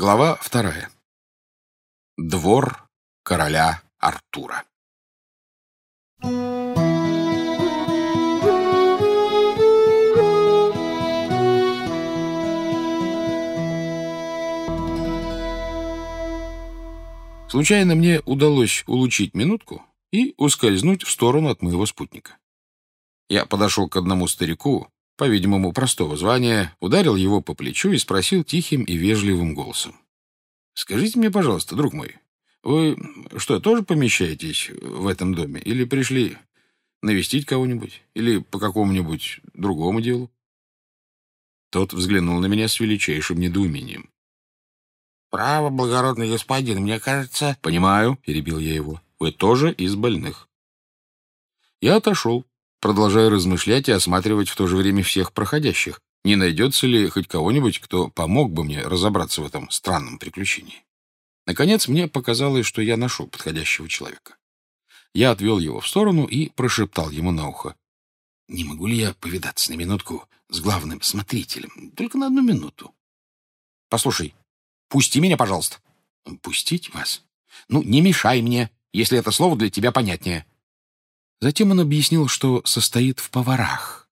Глава вторая. Двор короля Артура. Случайно мне удалось улучить минутку и ускользнуть в сторону от моего спутника. Я подошел к одному старику, по-видимому, простого звания, ударил его по плечу и спросил тихим и вежливым голосом. «Скажите мне, пожалуйста, друг мой, вы что, тоже помещаетесь в этом доме? Или пришли навестить кого-нибудь? Или по какому-нибудь другому делу?» Тот взглянул на меня с величайшим недоумением. «Право, благородный господин, мне кажется...» «Понимаю», — перебил я его, — «вы тоже из больных». Я отошел, продолжая размышлять и осматривать в то же время всех проходящих, не найдется ли хоть кого-нибудь, кто помог бы мне разобраться в этом странном приключении. Наконец, мне показалось, что я нашел подходящего человека. Я отвел его в сторону и прошептал ему на ухо. «Не могу ли я повидаться на минутку с главным смотрителем? Только на одну минуту». «Послушай, пусти меня, пожалуйста». «Пустить вас?» «Ну, не мешай мне, если это слово для тебя понятнее». Затем он объяснил, что состоит в поварах,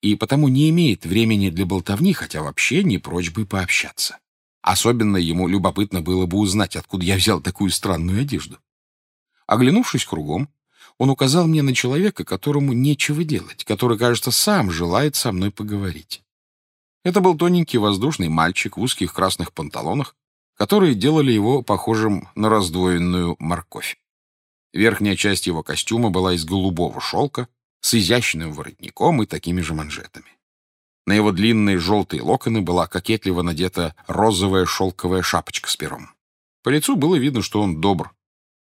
и потому не имеет времени для болтовни, хотя вообще не прочь бы пообщаться. Особенно ему любопытно было бы узнать, откуда я взял такую странную одежду. Оглянувшись кругом, он указал мне на человека, которому нечего делать, который, кажется, сам желает со мной поговорить. Это был тоненький воздушный мальчик в узких красных панталонах, которые делали его похожим на раздвоенную морковь. Верхняя часть его костюма была из голубого шелка, с изящным воротником и такими же манжетами. На его длинные желтые локоны была кокетливо надета розовая шелковая шапочка с пером. По лицу было видно, что он добр,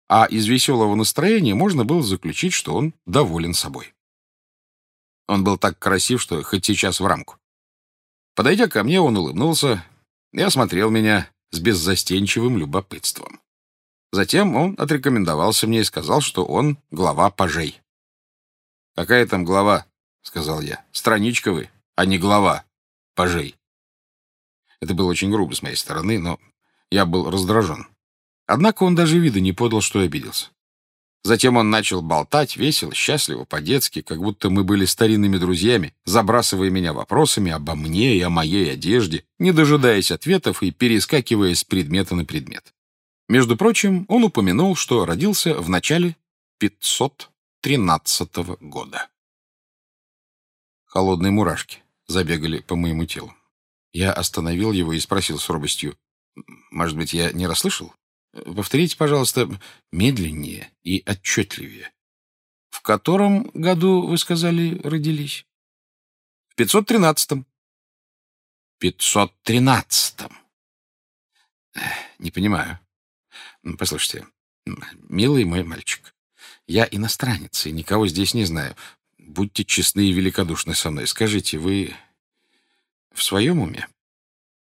а из веселого настроения можно было заключить, что он доволен собой. Он был так красив, что хоть сейчас в рамку. Подойдя ко мне, он улыбнулся и осмотрел меня с беззастенчивым любопытством. Затем он отрекомендовался мне и сказал, что он глава пажей. «Какая там глава?» — сказал я. «Страничка вы, а не глава пажей». Это было очень грубо с моей стороны, но я был раздражен. Однако он даже вида не подал, что обиделся. Затем он начал болтать весело, счастливо, по-детски, как будто мы были старинными друзьями, забрасывая меня вопросами обо мне и о моей одежде, не дожидаясь ответов и перескакивая с предмета на предмет. Между прочим, он упомянул, что родился в начале 513 года. Холодные мурашки забегали по моему телу. Я остановил его и спросил с робостью, «Может быть, я не расслышал? Повторите, пожалуйста, медленнее и отчетливее. В котором году, вы сказали, родились?» «В 513-м». «513-м». «Не понимаю. Послушайте, милый мой мальчик, я иностранец и никого здесь не знаю. Будьте честны и великодушны со мной. Скажите, вы в своем уме?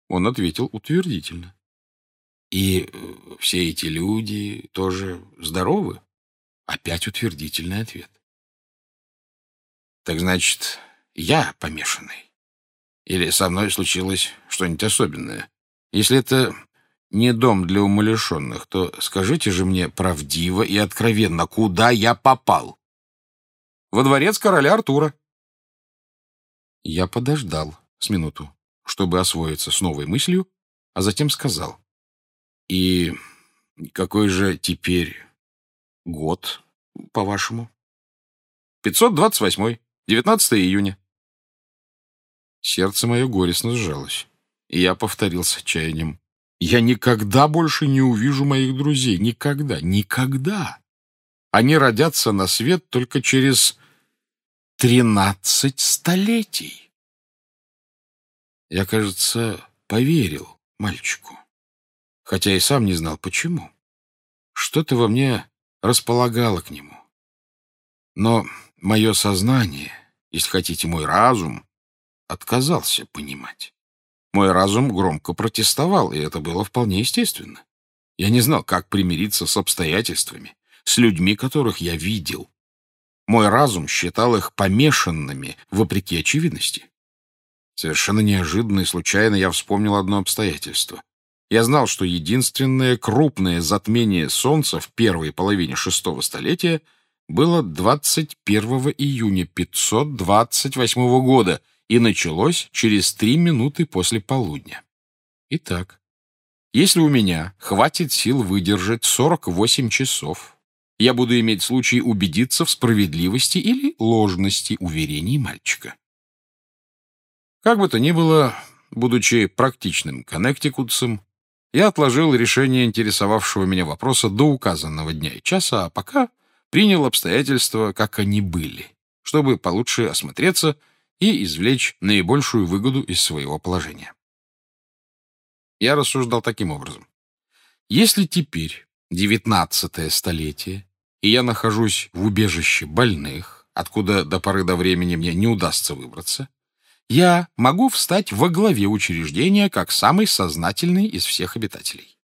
Он ответил утвердительно. И э, все эти люди тоже здоровы? Опять утвердительный ответ. Так значит, я помешанный? Или со мной случилось что-нибудь особенное? Если это не дом для умалишенных, то скажите же мне правдиво и откровенно, куда я попал? Во дворец короля Артура. Я подождал с минуту, чтобы освоиться с новой мыслью, а затем сказал. И какой же теперь год, по-вашему? 528, 19 июня. Сердце мое горестно сжалось, и я повторил с отчаянием. Я никогда больше не увижу моих друзей. Никогда. Никогда. Они родятся на свет только через тринадцать столетий. Я, кажется, поверил мальчику, хотя и сам не знал, почему. Что-то во мне располагало к нему. Но мое сознание, если хотите, мой разум, отказался понимать. Мой разум громко протестовал, и это было вполне естественно. Я не знал, как примириться с обстоятельствами, с людьми, которых я видел. Мой разум считал их помешанными, вопреки очевидности. Совершенно неожиданно и случайно я вспомнил одно обстоятельство. Я знал, что единственное крупное затмение Солнца в первой половине шестого столетия было 21 июня 528 года и началось через три минуты после полудня. Итак, если у меня хватит сил выдержать 48 часов, я буду иметь случай убедиться в справедливости или ложности уверений мальчика. Как бы то ни было, будучи практичным коннектикутцем, я отложил решение интересовавшего меня вопроса до указанного дня и часа, а пока принял обстоятельства, как они были, чтобы получше осмотреться и извлечь наибольшую выгоду из своего положения. Я рассуждал таким образом. Если теперь девятнадцатое столетие, и я нахожусь в убежище больных, откуда до поры до времени мне не удастся выбраться, я могу встать во главе учреждения как самый сознательный из всех обитателей.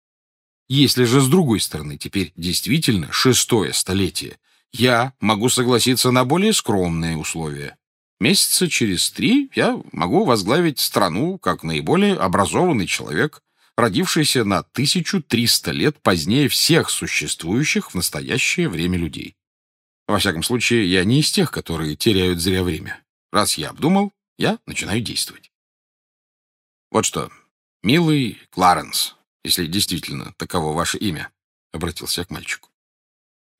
Если же, с другой стороны, теперь действительно шестое столетие, я могу согласиться на более скромные условия. Месяца через три я могу возглавить страну как наиболее образованный человек, родившийся на 1300 лет позднее всех существующих в настоящее время людей. Во всяком случае, я не из тех, которые теряют зря время. Раз я обдумал, я начинаю действовать. Вот что, милый Кларенс, если действительно таково ваше имя, обратился к мальчику.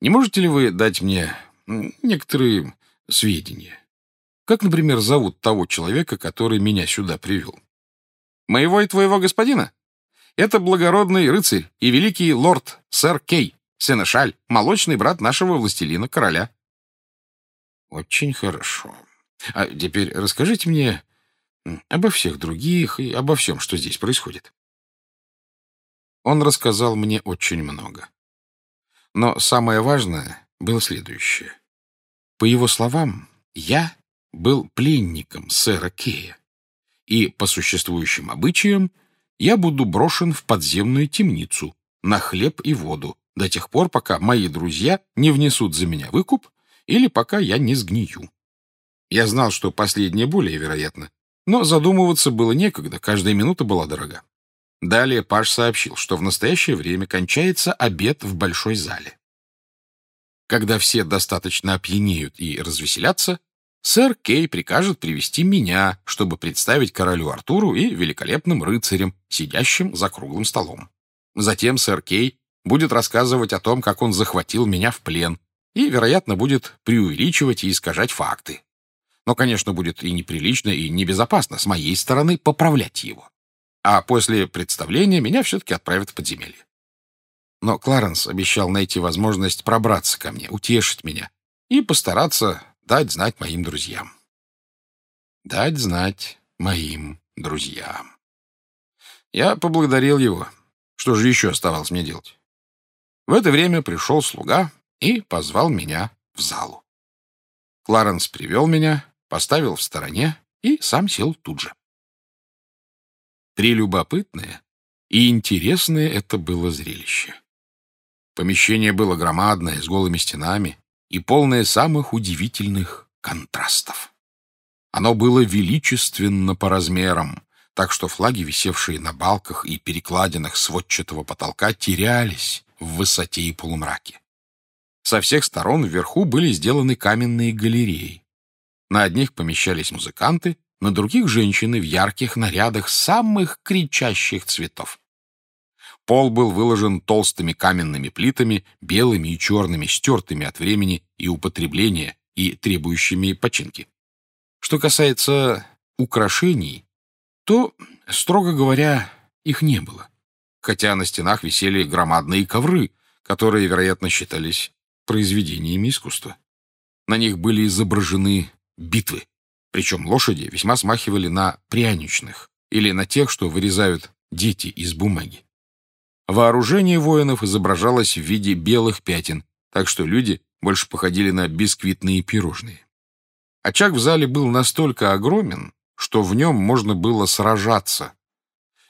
Не можете ли вы дать мне некоторые сведения? Как, например, зовут того человека, который меня сюда привел? Моего и твоего господина? Это благородный рыцарь и великий лорд сэр Кей, сенешаль, молочный брат нашего властелина короля. Очень хорошо. А теперь расскажите мне обо всех других и обо всем, что здесь происходит. Он рассказал мне очень много. Но самое важное было следующее. По его словам, я был пленником сэра Кея, и по существующим обычаям я буду брошен в подземную темницу на хлеб и воду до тех пор, пока мои друзья не внесут за меня выкуп или пока я не сгнию. Я знал, что последнее более вероятно, но задумываться было некогда, каждая минута была дорога. Далее Паш сообщил, что в настоящее время кончается обед в большой зале. Когда все достаточно опьянеют и развеселятся, сэр Кей прикажет привести меня, чтобы представить королю Артуру и великолепным рыцарям, сидящим за круглым столом. Затем сэр Кей будет рассказывать о том, как он захватил меня в плен, и, вероятно, будет преувеличивать и искажать факты. Но, конечно, будет и неприлично, и небезопасно с моей стороны поправлять его. А после представления меня все-таки отправят в подземелье. Но Кларенс обещал найти возможность пробраться ко мне, утешить меня и постараться дать знать моим друзьям. Дать знать моим друзьям. Я поблагодарил его. Что же еще оставалось мне делать? В это время пришел слуга и позвал меня в залу. Кларенс привел меня, поставил в стороне и сам сел тут же. Прелюбопытное и интересное это было зрелище. Помещение было громадное, с голыми стенами и полное самых удивительных контрастов. Оно было величественно по размерам, так что флаги, висевшие на балках и перекладинах сводчатого потолка, терялись в высоте и полумраке. Со всех сторон вверху были сделаны каменные галереи, на одних помещались музыканты, на других — женщины в ярких нарядах самых кричащих цветов. Пол был выложен толстыми каменными плитами, белыми и черными, стертыми от времени и употребления и требующими починки. Что касается украшений, то, строго говоря, их не было, хотя на стенах висели громадные ковры, которые, вероятно, считались произведениями искусства. На них были изображены битвы. Причем лошади весьма смахивали на пряничных или на тех, что вырезают дети из бумаги. Вооружение воинов изображалось в виде белых пятен, так что люди больше походили на бисквитные пирожные. Очаг в зале был настолько огромен, что в нем можно было сражаться.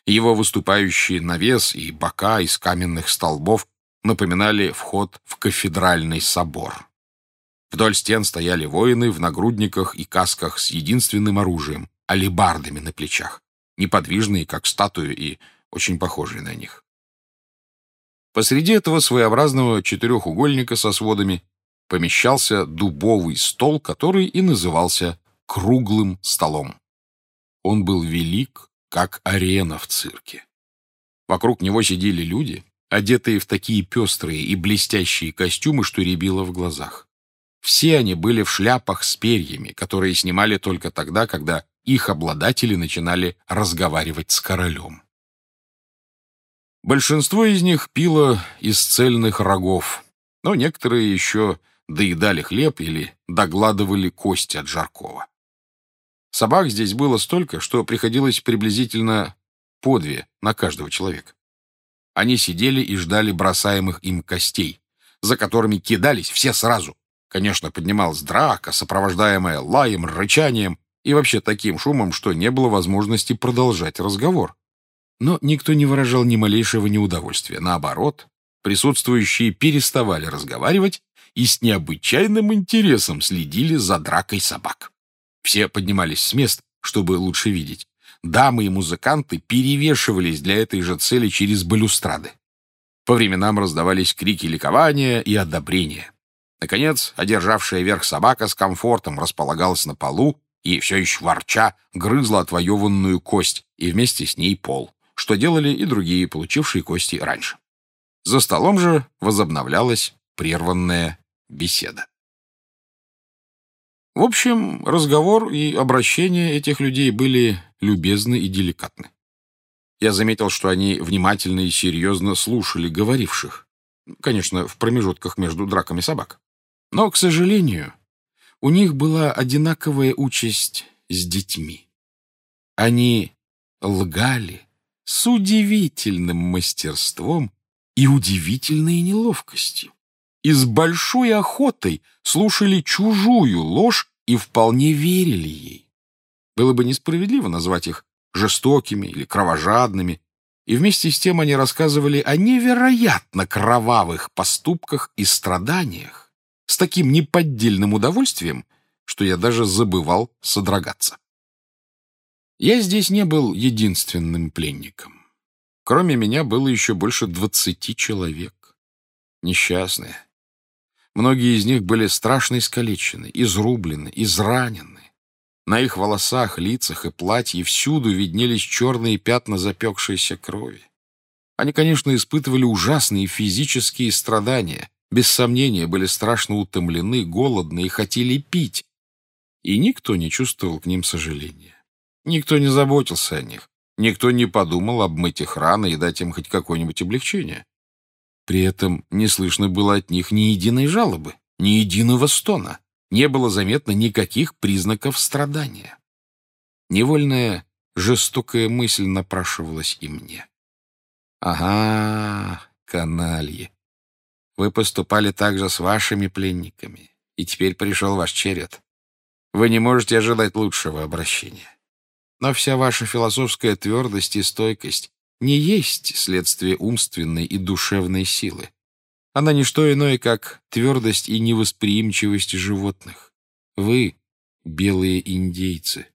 Его выступающие навес и бока из каменных столбов напоминали вход в кафедральный собор. Вдоль стен стояли воины в нагрудниках и касках с единственным оружием — алебардами на плечах, неподвижные, как статуи, и очень похожий на них. Посреди этого своеобразного четырехугольника со сводами помещался дубовый стол, который и назывался круглым столом. Он был велик, как арена в цирке. Вокруг него сидели люди, одетые в такие пестрые и блестящие костюмы, что рябило в глазах. Все они были в шляпах с перьями, которые снимали только тогда, когда их обладатели начинали разговаривать с королем. Большинство из них пило из цельных рогов, но некоторые еще доедали хлеб или догладывали кости от жаркого. Собак здесь было столько, что приходилось приблизительно по две на каждого человека. Они сидели и ждали бросаемых им костей, за которыми кидались все сразу. Конечно, поднималась драка, сопровождаемая лаем, рычанием и вообще таким шумом, что не было возможности продолжать разговор. Но никто не выражал ни малейшего неудовольствия. Наоборот, присутствующие переставали разговаривать и с необычайным интересом следили за дракой собак. Все поднимались с мест, чтобы лучше видеть. Дамы и музыканты перевешивались для этой же цели через балюстрады. По временам раздавались крики ликования и одобрения. Наконец, одержавшая верх собака с комфортом располагалась на полу и, все еще ворча, грызла отвоеванную кость и вместе с ней пол, что делали и другие, получившие кости раньше. За столом же возобновлялась прерванная беседа. В общем, разговор и обращение этих людей были любезны и деликатны. Я заметил, что они внимательно и серьезно слушали говоривших. Конечно, в промежутках между драками собак. Но, к сожалению, у них была одинаковая участь с детьми. Они лгали с удивительным мастерством и удивительной неловкостью и с большой охотой слушали чужую ложь и вполне верили ей. Было бы несправедливо назвать их жестокими или кровожадными, и вместе с тем они рассказывали о невероятно кровавых поступках и страданиях с таким неподдельным удовольствием, что я даже забывал содрогаться. Я здесь не был единственным пленником. Кроме меня было еще больше двадцати человек. Несчастные, Многие из них были страшно искалечены, изрублены, изранены. На их волосах, лицах и платье всюду виднелись черные пятна запекшейся крови. Они, конечно, испытывали ужасные физические страдания, без сомнения были страшно утомлены, голодны и хотели пить. И никто не чувствовал к ним сожаления. Никто не заботился о них. Никто не подумал обмыть их раны и дать им хоть какое-нибудь облегчение. При этом не слышно было от них ни единой жалобы, ни единого стона. Не было заметно никаких признаков страдания. Невольная, жестокая мысль напрашивалась и мне. «Ага, канальи, вы поступали так же с вашими пленниками, и теперь пришел ваш черед. Вы не можете ожидать лучшего обращения. Но вся ваша философская твердость и стойкость не есть следствие умственной и душевной силы. Она не что иное, как твердость и невосприимчивость животных. Вы — белые индейцы.